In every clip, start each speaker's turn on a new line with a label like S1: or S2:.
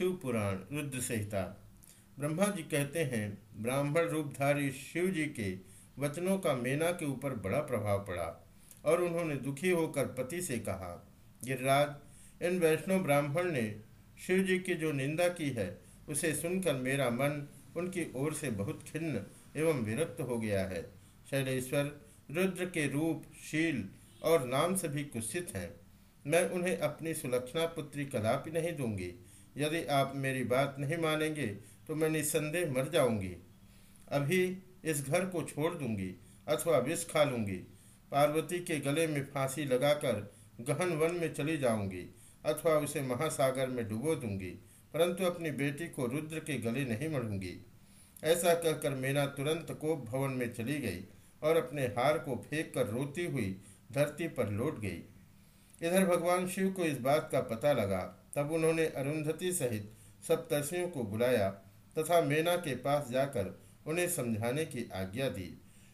S1: शिव पुराण रुद्र संहिता। ब्रह्मा जी कहते हैं, ब्राह्मण रूपधारी शिव जी के वचनों का मेना के ऊपर बड़ा प्रभाव पड़ा और उन्होंने दुखी होकर पति से कहा, गिरिराज, इन वैष्णव ब्राह्मण ने शिव जी की जो निंदा की है, उसे सुनकर मेरा मन उनकी ओर से बहुत खिन्न एवं विरक्त हो गया है। शैलेश्वर, रुद्र के रूप, शील और नाम से भी कुत्सित हैं। मैं उन्हें अपनी सुलक्षणा पुत्री कदापि नहीं दूँगी। यदि आप मेरी बात नहीं मानेंगे तो मैं निस्संदेह मर जाऊँगी। अभी इस घर को छोड़ दूँगी अथवा विष खा लूँगी। पार्वती के गले में फांसी लगाकर गहन वन में चली जाऊँगी अथवा उसे महासागर में डुबो दूँगी, परंतु अपनी बेटी को रुद्र के गले नहीं मरूँगी ऐसा कहकर मीना तुरंत कोप भवन में चली गई और अपने हार को फेंक कर रोती हुई धरती पर लौट गई। इधर भगवान शिव को इस बात का पता लगा तब उन्होंने अरुंधति सहित सप्तर्षियों को बुलाया तथा मेना के पास जाकर उन्हें समझाने की आज्ञा दी।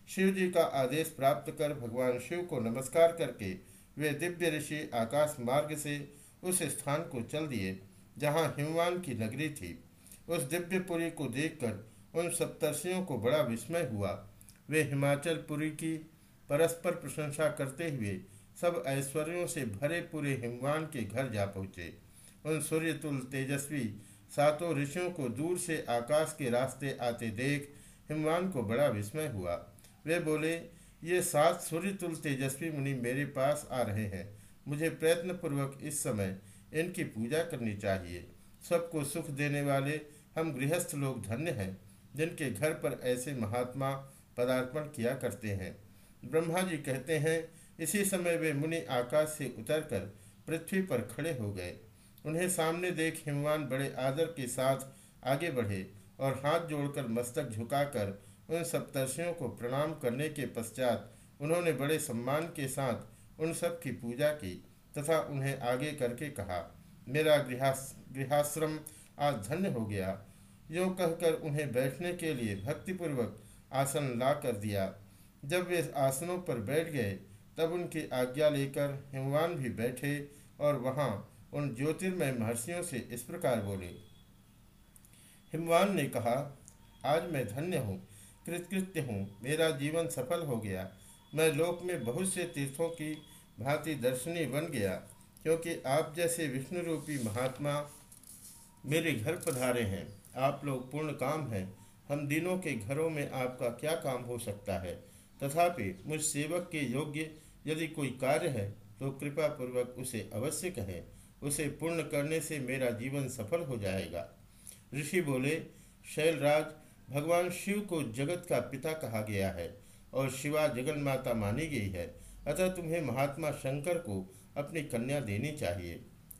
S1: शिव जी का आदेश प्राप्त कर भगवान शिव को नमस्कार करके वे दिव्य ऋषि आकाश मार्ग से उस स्थान को चल दिए, जहाँ हिमवान की नगरी थी। उस दिव्यपुरी को देखकर उन सप्तर्षियों को बड़ा विस्मय हुआ। वे हिमाचल पुरी की परस्पर प्रशंसा करते हुए सब ऐश्वर्यों से भरे पूरे हिमवान के घर जा पहुँचे। उन सूर्यतुल तेजस्वी सातों ऋषियों को दूर से आकाश के रास्ते आते देख हिमवान को बड़ा विस्मय हुआ। वे बोले, ये सात सूर्यतुल तेजस्वी मुनि मेरे पास आ रहे हैं। मुझे प्रयत्न पूर्वक इस समय इनकी पूजा करनी चाहिए। सबको सुख देने वाले हम गृहस्थ लोग धन्य हैं, जिनके घर पर ऐसे महात्मा पदार्पण किया करते हैं। ब्रह्मा जी कहते हैं, इसी समय वे मुनि आकाश से उतरकर पृथ्वी पर खड़े हो गए। उन्हें सामने देख हिमवान बड़े आदर के साथ आगे बढ़े और हाथ जोड़कर मस्तक झुकाकर उन सप्तर्षियों को प्रणाम करने के पश्चात उन्होंने बड़े सम्मान के साथ उन सब की पूजा की तथा उन्हें आगे करके कहा, मेरा गृहाश्रम आज धन्य हो गया। यो कहकर उन्हें बैठने के लिए भक्तिपूर्वक आसन ला कर दिया। जब वे आसनों पर बैठ गए, तब उनकी आज्ञा लेकर हिमवान भी बैठे और वहाँ उन ज्योतिर्मय महर्षियों से इस प्रकार बोले। हिमवान ने कहा, आज मैं धन्य हूँ, कृतकृत्य हूँ, मेरा जीवन सफल हो गया। मैं लोक में बहुत से तीर्थों की भांति दर्शनी बन गया, क्योंकि आप जैसे विष्णु रूपी महात्मा मेरे घर पधारे हैं। आप लोग पूर्ण काम हैं। हम दिनों के घरों में आपका क्या काम हो सकता है? तथापि मुझ सेवक के योग्य यदि कोई कार्य है तो कृपा पूर्वक उसे अवश्य कहें। उसे पूर्ण करने से मेरा जीवन सफल हो जाएगा। ऋषि बोले, शैलराज, भगवान शिव को जगत का पिता कहा गया है और शिवा जगन माता मानी गई है। अतः तुम्हें महात्मा शंकर को अपनी कन्या देनी चाहिए।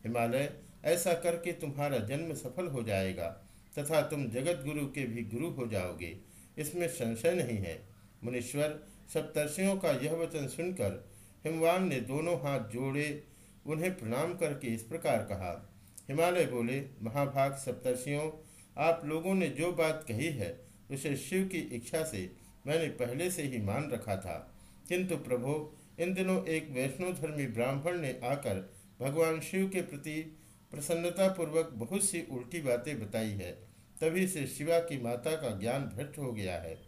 S1: हिमालय, ऐसा करके तुम्हारा जन्म सफल हो जाएगा तथा तुम जगत गुरु के भी गुरु हो जाओगे। इसमें संशय नहीं है। मुनीश्वर, सप्तर्षियों का यह वचन सुनकर हिमवान ने दोनों हाथ जोड़े उन्हें प्रणाम करके इस प्रकार कहा। हिमालय बोले, महाभाग सप्तर्षियों, आप लोगों ने जो बात कही है, उसे शिव की इच्छा से मैंने पहले से ही मान रखा था। किंतु प्रभो, इन दिनों एक वैष्णोधर्मी ब्राह्मण ने आकर भगवान शिव के प्रति प्रसन्नतापूर्वक बहुत सी उल्टी बातें बताई है। तभी से शिवा की माता का ज्ञान भ्रष्ट हो गया है।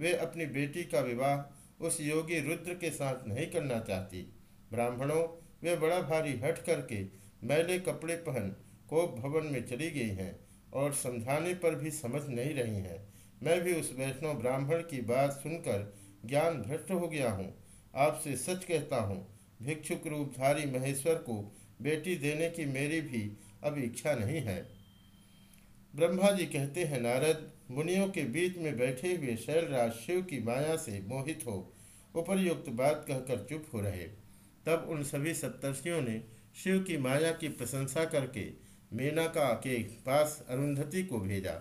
S1: वे अपनी बेटी का विवाह उस योगी रुद्र के साथ नहीं करना चाहती। ब्राह्मणों वे बड़ा भारी हट करके मैले कपड़े पहन कोप भवन में चली गई हैं और समझाने पर भी समझ नहीं रही हैं। मैं भी उस वैष्णव ब्राह्मण की बात सुनकर ज्ञान भ्रष्ट हो गया हूँ। आपसे सच कहता हूँ, भिक्षुक रूपधारी महेश्वर को बेटी देने की मेरी भी अब इच्छा नहीं है। ब्रह्मा जी कहते हैं, नारद, मुनियों के बीच में बैठे हुए शैलराज शिव की माया से मोहित हो। उपरयुक्त बात कहकर चुप हो रहे। तब उन सभी सप्तर्षियों ने शिव की माया की प्रशंसा करके मेनका के पास अरुंधति को भेजा।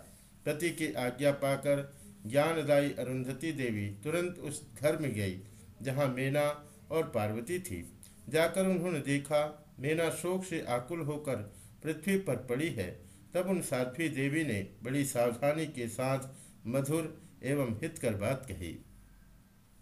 S1: पति की आज्ञा पाकर ज्ञानदायी अरुंधति देवी तुरंत उस घर में गई, जहाँ मेना और पार्वती थी। जाकर उन्होंने देखा मेना शोक से आकुल होकर पृथ्वी पर पड़ी है। तब उन साध्वी देवी ने बड़ी सावधानी के साथ मधुर एवं हितकर बात कही।